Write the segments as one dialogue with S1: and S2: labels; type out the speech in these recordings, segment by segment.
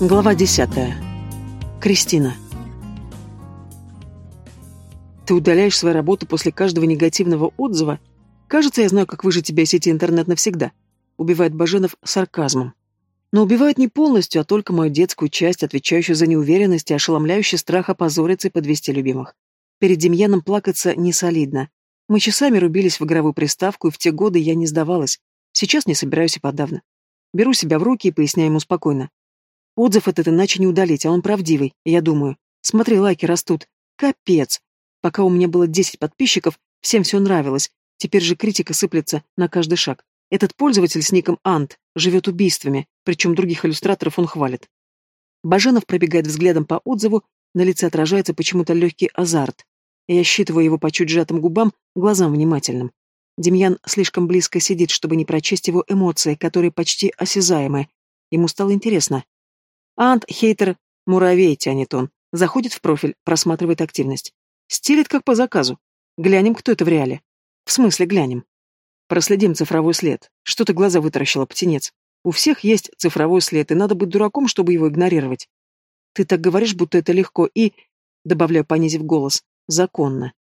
S1: Глава десятая. Кристина. Ты удаляешь свою работу после каждого негативного отзыва? Кажется, я знаю, как выжить тебя из сети интернет навсегда. Убивает Баженов сарказмом. Но убивает не полностью, а только мою детскую часть, отвечающую за неуверенность и ошеломляющий страх опозориться и подвести любимых. Перед Демьяном плакаться не солидно. Мы часами рубились в игровую приставку, и в те годы я не сдавалась. Сейчас не собираюсь и подавно. Беру себя в руки и поясняю ему спокойно. Отзыв этот иначе не удалить, а он правдивый, я думаю. Смотри, лайки растут. Капец. Пока у меня было 10 подписчиков, всем все нравилось. Теперь же критика сыплется на каждый шаг. Этот пользователь с ником Ант живет убийствами, причем других иллюстраторов он хвалит. Баженов пробегает взглядом по отзыву, на лице отражается почему-то легкий азарт. Я считываю его по чуть сжатым губам, глазам внимательным. Демьян слишком близко сидит, чтобы не прочесть его эмоции, которые почти осязаемые. Ему стало интересно. Ант, хейтер, муравей, тянет он. Заходит в профиль, просматривает активность. Стилит как по заказу. Глянем, кто это в реале. В смысле, глянем. Проследим цифровой след. Что ты глаза вытаращила, птенец? У всех есть цифровой след, и надо быть дураком, чтобы его игнорировать. Ты так говоришь, будто это легко, и... Добавляю, понизив голос. Законно.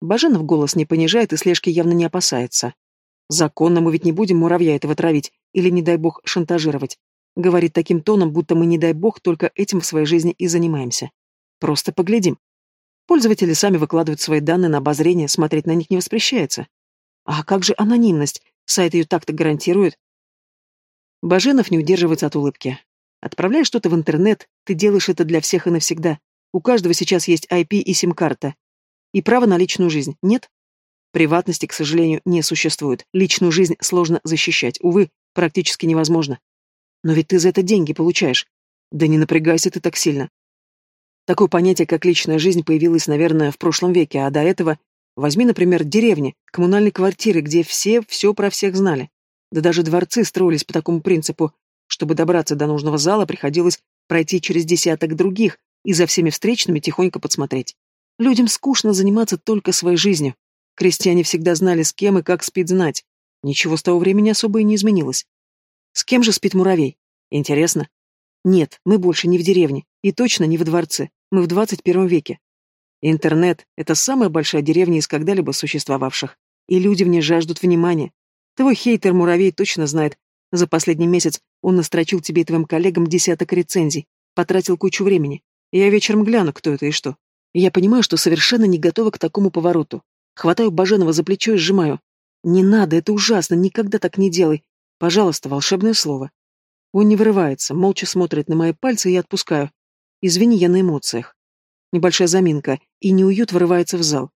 S1: Баженов голос не понижает и слежки явно не опасается. Законно мы ведь не будем муравья этого травить или, не дай бог, шантажировать. Говорит таким тоном, будто мы, не дай бог, только этим в своей жизни и занимаемся. Просто поглядим. Пользователи сами выкладывают свои данные на обозрение, смотреть на них не воспрещается. А как же анонимность? Сайт ее так-то гарантирует. Баженов не удерживается от улыбки. Отправляя что-то в интернет, ты делаешь это для всех и навсегда. У каждого сейчас есть IP и сим-карта. И право на личную жизнь, нет? Приватности, к сожалению, не существует. Личную жизнь сложно защищать. Увы, практически невозможно. Но ведь ты за это деньги получаешь. Да не напрягайся ты так сильно. Такое понятие, как личная жизнь, появилось, наверное, в прошлом веке, а до этого возьми, например, деревни, коммунальные квартиры, где все все про всех знали. Да даже дворцы строились по такому принципу. Чтобы добраться до нужного зала, приходилось пройти через десяток других и за всеми встречными тихонько подсмотреть. Людям скучно заниматься только своей жизнью. Крестьяне всегда знали, с кем и как спит знать. Ничего с того времени особо и не изменилось. С кем же спит муравей? Интересно. Нет, мы больше не в деревне, и точно не в дворце. Мы в двадцать первом веке. Интернет — это самая большая деревня из когда-либо существовавших. И люди в ней жаждут внимания. Твой хейтер-муравей точно знает. За последний месяц он настрочил тебе и твоим коллегам десяток рецензий, потратил кучу времени. Я вечером гляну, кто это и что. Я понимаю, что совершенно не готова к такому повороту. Хватаю Баженова за плечо и сжимаю. Не надо, это ужасно, никогда так не делай. Пожалуйста, волшебное слово. Он не вырывается, молча смотрит на мои пальцы, и я отпускаю. Извини, я на эмоциях. Небольшая заминка, и неуют вырывается в зал.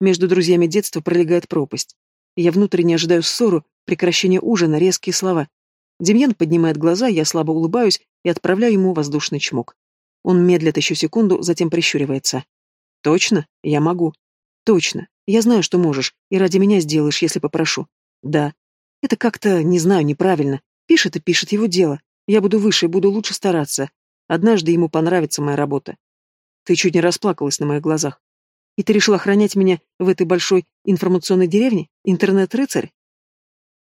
S1: Между друзьями детства пролегает пропасть. Я внутренне ожидаю ссору, прекращение ужина, резкие слова. Демьян поднимает глаза, я слабо улыбаюсь и отправляю ему воздушный чмок. Он медлит еще секунду, затем прищуривается. «Точно? Я могу». «Точно. Я знаю, что можешь, и ради меня сделаешь, если попрошу». «Да. Это как-то, не знаю, неправильно. Пишет и пишет его дело. Я буду выше и буду лучше стараться. Однажды ему понравится моя работа. Ты чуть не расплакалась на моих глазах. И ты решил охранять меня в этой большой информационной деревне? Интернет-рыцарь?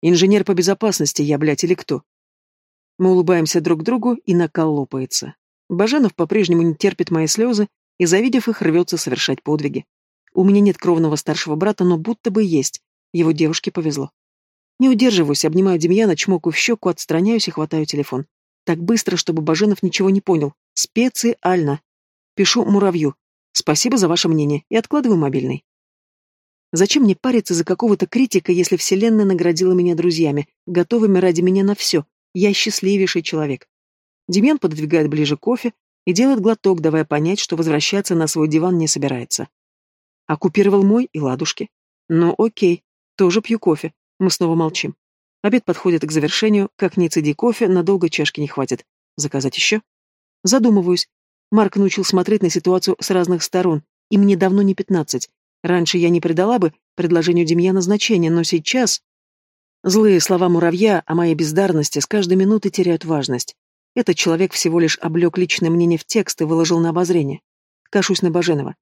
S1: Инженер по безопасности я, блядь, или кто? Мы улыбаемся друг другу, и накал лопается. Баженов по-прежнему не терпит мои слезы и, завидев их, рвется совершать подвиги. У меня нет кровного старшего брата, но будто бы есть. Его девушке повезло. Не удерживаюсь, обнимаю Демьяна, чмокаю в щеку, отстраняюсь и хватаю телефон. Так быстро, чтобы Баженов ничего не понял. Специально. Пишу муравью. Спасибо за ваше мнение. И откладываю мобильный. Зачем мне париться за какого-то критика, если Вселенная наградила меня друзьями, готовыми ради меня на все? Я счастливейший человек. Демьян пододвигает ближе кофе и делает глоток, давая понять, что возвращаться на свой диван не собирается. Оккупировал мой и ладушки. Ну окей, тоже пью кофе. Мы снова молчим. Обед подходит к завершению, как не цеди кофе, надолго чашки не хватит. Заказать еще? Задумываюсь. Марк научил смотреть на ситуацию с разных сторон, и мне давно не пятнадцать. Раньше я не придала бы предложению Демьяна значения, но сейчас... Злые слова муравья о моей бездарности с каждой минуты теряют важность. Этот человек всего лишь облег личное мнение в текст и выложил на обозрение. Кашусь на Баженова.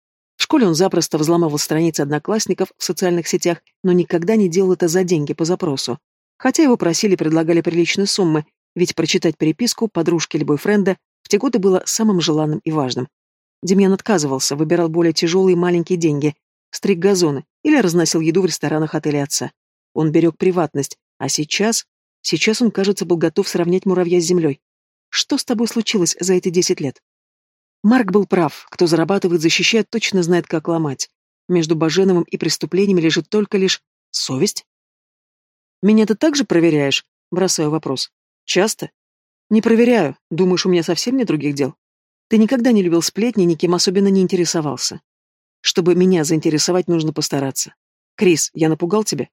S1: Школе он запросто взламывал страницы одноклассников в социальных сетях, но никогда не делал это за деньги по запросу. Хотя его просили предлагали приличные суммы, ведь прочитать переписку подружки или бойфренда В те годы было самым желанным и важным. Демьян отказывался, выбирал более тяжелые маленькие деньги, стриг газоны или разносил еду в ресторанах отеля отца. Он берег приватность, а сейчас... Сейчас он, кажется, был готов сравнять муравья с землей. Что с тобой случилось за эти десять лет? Марк был прав. Кто зарабатывает, защищает, точно знает, как ломать. Между Баженовым и преступлениями лежит только лишь совесть. «Меня ты также проверяешь?» Бросаю вопрос. «Часто?» «Не проверяю. Думаешь, у меня совсем нет других дел?» «Ты никогда не любил сплетни, никем особенно не интересовался. Чтобы меня заинтересовать, нужно постараться. Крис, я напугал тебя?»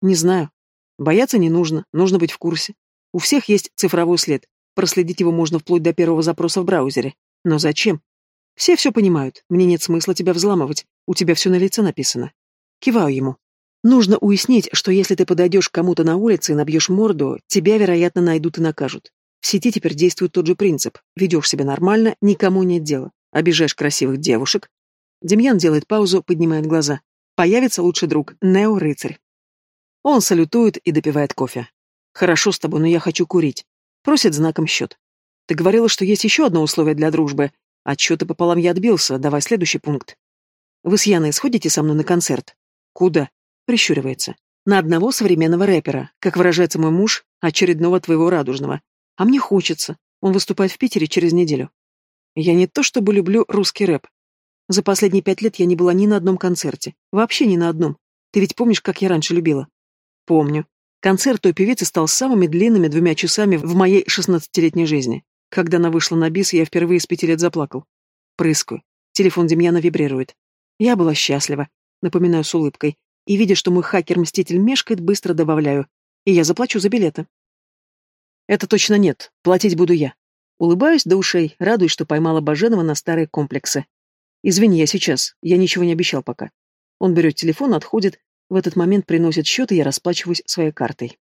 S1: «Не знаю. Бояться не нужно, нужно быть в курсе. У всех есть цифровой след. Проследить его можно вплоть до первого запроса в браузере. Но зачем? Все все понимают. Мне нет смысла тебя взламывать. У тебя все на лице написано. Киваю ему. Нужно уяснить, что если ты подойдешь к кому-то на улице и набьешь морду, тебя, вероятно, найдут и накажут. В сети теперь действует тот же принцип. Ведешь себя нормально, никому нет дела. Обижаешь красивых девушек. Демьян делает паузу, поднимает глаза. Появится лучший друг, Нео-рыцарь. Он салютует и допивает кофе. «Хорошо с тобой, но я хочу курить». Просит знаком счет. Ты говорила, что есть еще одно условие для дружбы. Отчеты пополам я отбился. Давай следующий пункт. Вы с Яной сходите со мной на концерт? Куда? Прищуривается. На одного современного рэпера, как выражается мой муж, очередного твоего радужного. А мне хочется. Он выступает в Питере через неделю. Я не то чтобы люблю русский рэп. За последние пять лет я не была ни на одном концерте. Вообще ни на одном. Ты ведь помнишь, как я раньше любила? Помню. Концерт той певицы стал самыми длинными двумя часами в моей шестнадцатилетней жизни. Когда она вышла на бис, я впервые с пяти лет заплакал. Прыскаю. Телефон Демьяна вибрирует. Я была счастлива, напоминаю с улыбкой, и, видя, что мой хакер-мститель мешкает, быстро добавляю. И я заплачу за билеты. Это точно нет. Платить буду я. Улыбаюсь до ушей, радуюсь, что поймала Баженова на старые комплексы. Извини, я сейчас. Я ничего не обещал пока. Он берет телефон, отходит. В этот момент приносит счет, и я расплачиваюсь своей картой.